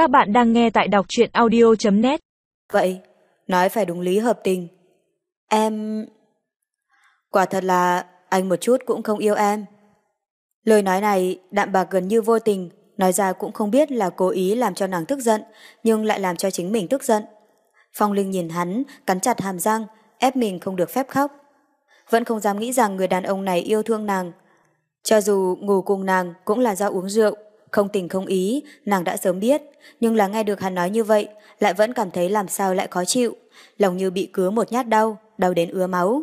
Các bạn đang nghe tại đọc truyện audio.net Vậy, nói phải đúng lý hợp tình. Em... Quả thật là anh một chút cũng không yêu em. Lời nói này đạm bạc gần như vô tình, nói ra cũng không biết là cố ý làm cho nàng tức giận, nhưng lại làm cho chính mình tức giận. Phong Linh nhìn hắn, cắn chặt hàm răng, ép mình không được phép khóc. Vẫn không dám nghĩ rằng người đàn ông này yêu thương nàng. Cho dù ngủ cùng nàng cũng là do uống rượu, không tình không ý, nàng đã sớm biết, nhưng là nghe được hắn nói như vậy, lại vẫn cảm thấy làm sao lại khó chịu, lòng như bị cứa một nhát đau, đau đến ứa máu.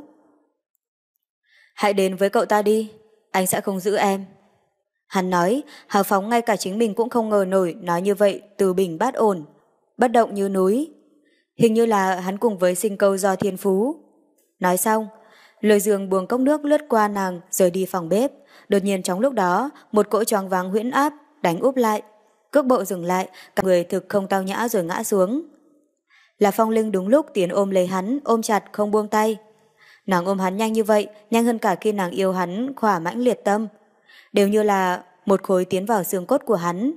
Hãy đến với cậu ta đi, anh sẽ không giữ em. Hắn nói, hào phóng ngay cả chính mình cũng không ngờ nổi nói như vậy từ bình bát ổn, bất động như núi. Hình như là hắn cùng với sinh câu do thiên phú. Nói xong, lời giường buông cốc nước lướt qua nàng rời đi phòng bếp. Đột nhiên trong lúc đó, một cỗ choáng váng huyễn áp đánh úp lại. Cước bộ dừng lại, cả người thực không tao nhã rồi ngã xuống. Là Phong Linh đúng lúc tiến ôm lấy hắn, ôm chặt không buông tay. Nàng ôm hắn nhanh như vậy, nhanh hơn cả khi nàng yêu hắn khỏa mãnh liệt tâm. Đều như là một khối tiến vào xương cốt của hắn.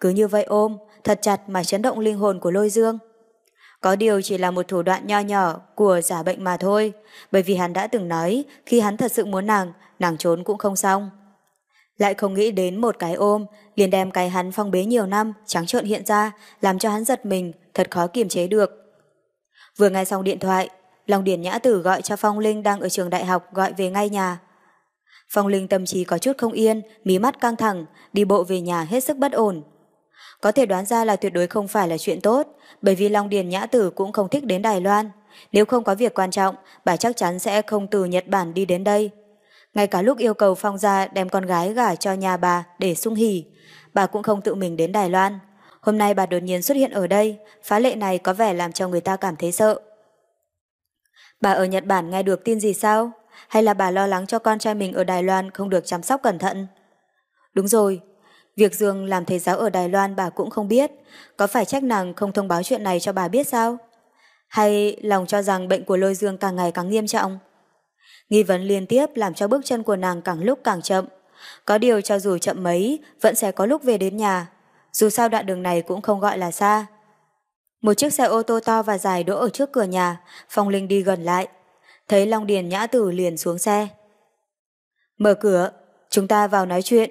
Cứ như vậy ôm, thật chặt mà chấn động linh hồn của lôi dương. Có điều chỉ là một thủ đoạn nho nhỏ của giả bệnh mà thôi, bởi vì hắn đã từng nói khi hắn thật sự muốn nàng, nàng trốn cũng không xong. Lại không nghĩ đến một cái ôm, liền đem cái hắn phong bế nhiều năm, trắng trợn hiện ra, làm cho hắn giật mình, thật khó kiềm chế được. Vừa nghe xong điện thoại, Long Điển Nhã Tử gọi cho Phong Linh đang ở trường đại học gọi về ngay nhà. Phong Linh tâm trí có chút không yên, mí mắt căng thẳng, đi bộ về nhà hết sức bất ổn. Có thể đoán ra là tuyệt đối không phải là chuyện tốt, bởi vì Long Điền Nhã Tử cũng không thích đến Đài Loan. Nếu không có việc quan trọng, bà chắc chắn sẽ không từ Nhật Bản đi đến đây. Ngay cả lúc yêu cầu Phong gia đem con gái gả cho nhà bà để sung hỉ, bà cũng không tự mình đến Đài Loan. Hôm nay bà đột nhiên xuất hiện ở đây, phá lệ này có vẻ làm cho người ta cảm thấy sợ. Bà ở Nhật Bản nghe được tin gì sao? Hay là bà lo lắng cho con trai mình ở Đài Loan không được chăm sóc cẩn thận? Đúng rồi, việc Dương làm thầy giáo ở Đài Loan bà cũng không biết, có phải trách nàng không thông báo chuyện này cho bà biết sao? Hay lòng cho rằng bệnh của lôi Dương càng ngày càng nghiêm trọng? Nghi vấn liên tiếp làm cho bước chân của nàng càng lúc càng chậm. Có điều cho dù chậm mấy, vẫn sẽ có lúc về đến nhà. Dù sao đoạn đường này cũng không gọi là xa. Một chiếc xe ô tô to và dài đỗ ở trước cửa nhà, Phong Linh đi gần lại. Thấy Long Điền Nhã Tử liền xuống xe. Mở cửa, chúng ta vào nói chuyện.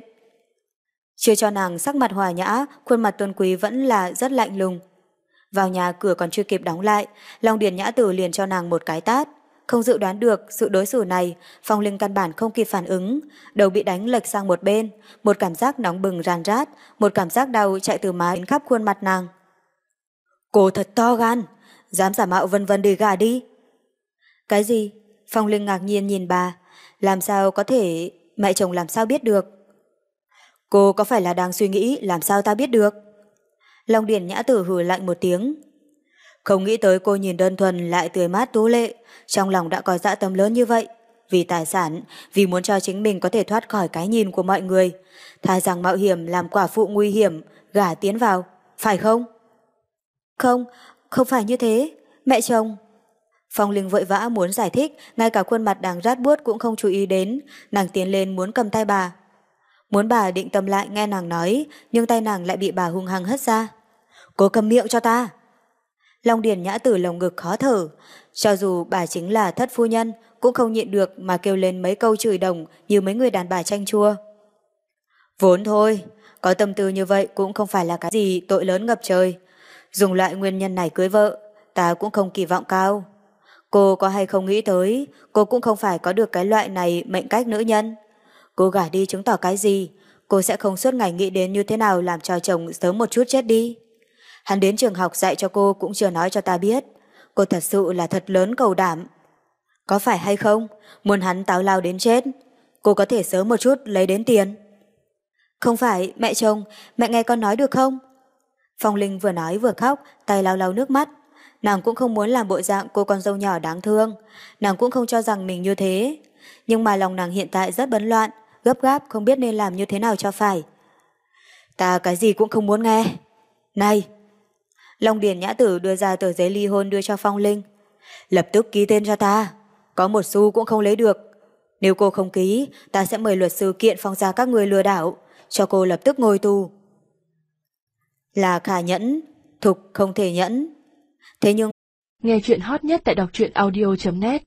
Chưa cho nàng sắc mặt hòa nhã, khuôn mặt tuân quý vẫn là rất lạnh lùng. Vào nhà cửa còn chưa kịp đóng lại, Long Điền Nhã Tử liền cho nàng một cái tát. Không dự đoán được sự đối xử này, Phong Linh căn bản không kịp phản ứng, đầu bị đánh lệch sang một bên, một cảm giác nóng bừng ràn rát, một cảm giác đau chạy từ má đến khắp khuôn mặt nàng. Cô thật to gan, dám giả mạo vân vân đi gà đi. Cái gì? Phong Linh ngạc nhiên nhìn bà, làm sao có thể, mẹ chồng làm sao biết được? Cô có phải là đang suy nghĩ làm sao ta biết được? Long Điển Nhã Tử hử lạnh một tiếng, không nghĩ tới cô nhìn đơn thuần lại tươi mát tú lệ, trong lòng đã có dã tâm lớn như vậy. Vì tài sản, vì muốn cho chính mình có thể thoát khỏi cái nhìn của mọi người. Thà rằng mạo hiểm làm quả phụ nguy hiểm, gả tiến vào, phải không? Không, không phải như thế, mẹ chồng. Phong Linh vội vã muốn giải thích, ngay cả khuôn mặt đang rát buốt cũng không chú ý đến, nàng tiến lên muốn cầm tay bà. Muốn bà định tâm lại nghe nàng nói, nhưng tay nàng lại bị bà hung hăng hất ra. Cố cầm miệng cho ta. Long Điền Nhã Tử lồng ngực khó thở. Cho dù bà chính là thất phu nhân, cũng không nhịn được mà kêu lên mấy câu chửi đồng như mấy người đàn bà tranh chua. Vốn thôi, có tâm tư như vậy cũng không phải là cái gì tội lớn ngập trời. Dùng loại nguyên nhân này cưới vợ, ta cũng không kỳ vọng cao. Cô có hay không nghĩ tới, cô cũng không phải có được cái loại này mệnh cách nữ nhân. Cô gả đi chứng tỏ cái gì, cô sẽ không suốt ngày nghĩ đến như thế nào làm cho chồng sớm một chút chết đi. Hắn đến trường học dạy cho cô cũng chưa nói cho ta biết. Cô thật sự là thật lớn cầu đảm. Có phải hay không? Muốn hắn táo lao đến chết. Cô có thể sớm một chút lấy đến tiền. Không phải, mẹ chồng, mẹ nghe con nói được không? Phong Linh vừa nói vừa khóc, tay lau lau nước mắt. Nàng cũng không muốn làm bộ dạng cô con dâu nhỏ đáng thương. Nàng cũng không cho rằng mình như thế. Nhưng mà lòng nàng hiện tại rất bấn loạn, gấp gáp không biết nên làm như thế nào cho phải. Ta cái gì cũng không muốn nghe. Này, Long Điền Nhã Tử đưa ra tờ giấy ly hôn đưa cho Phong Linh. Lập tức ký tên cho ta. Có một xu cũng không lấy được. Nếu cô không ký, ta sẽ mời luật sư kiện phong ra các người lừa đảo, cho cô lập tức ngồi tù. là khả nhẫn, thục không thể nhẫn. Thế nhưng... Nghe chuyện hot nhất tại đọc truyện audio.net